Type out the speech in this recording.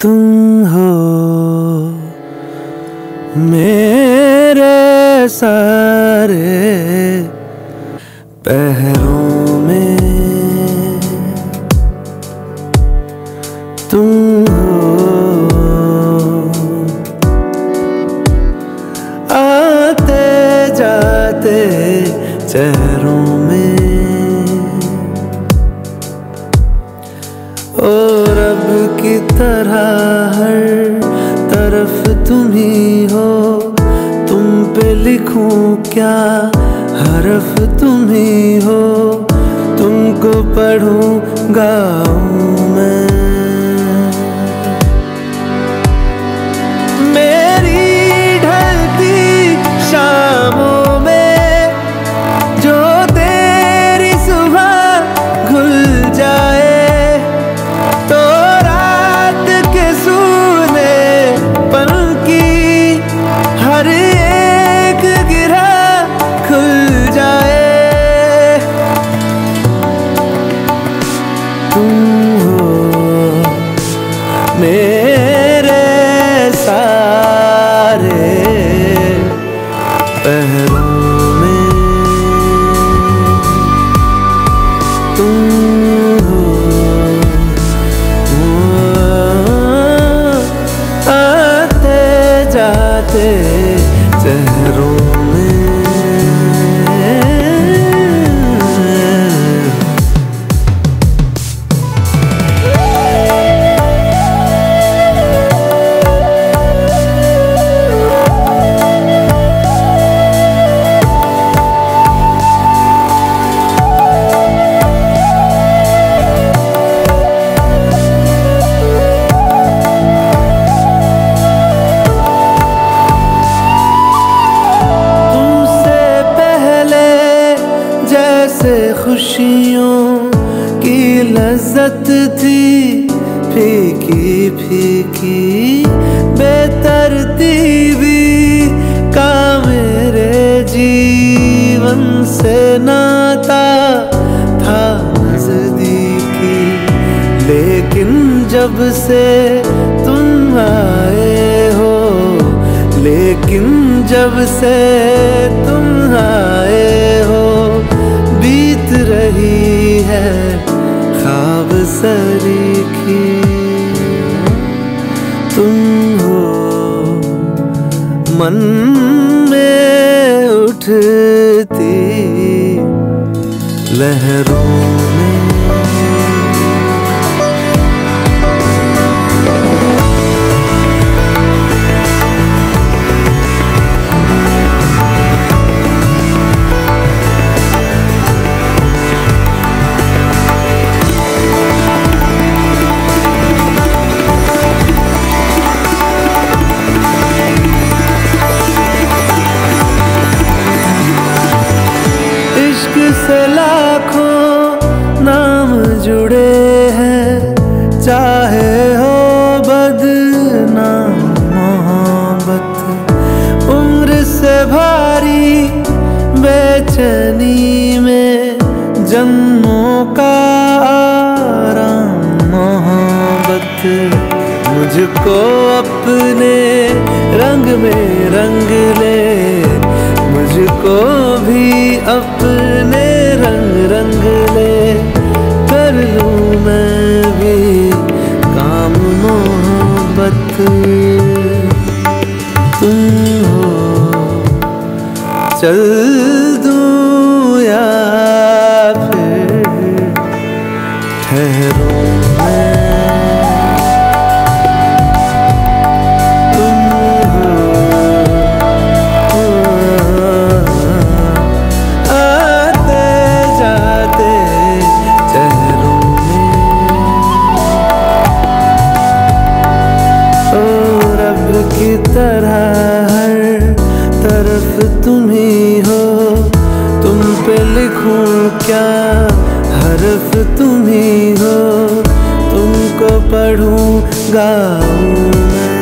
तुम हो मेरे सारे पहरों में। तुम हो आते जाते चेहरों तुम ही हो तुम पे लिखूं क्या? हरफ तुम ही हो तुमको पढ़ूं लज्जत थी फीकी फीकी बेतरतीबी का मेरे जीवन से नाता था नजदीकी। लेकिन जब से तुम आए हो, लेकिन जब से तुम आए हो, बीत रही है ख्वाब सरीखी तुम हो। मन में उठती लहरों का आराम, मोहब्बत मुझको अपने रंग में रंग ले। मुझको भी अपने रंग रंग ले। कर लूँ मैं भी काम, मोहब्बत। तुम हो, चल दूँ या हो तुम पे लिखूं क्या हरफ तुम ही? तुमको पढ़ूं गाऊं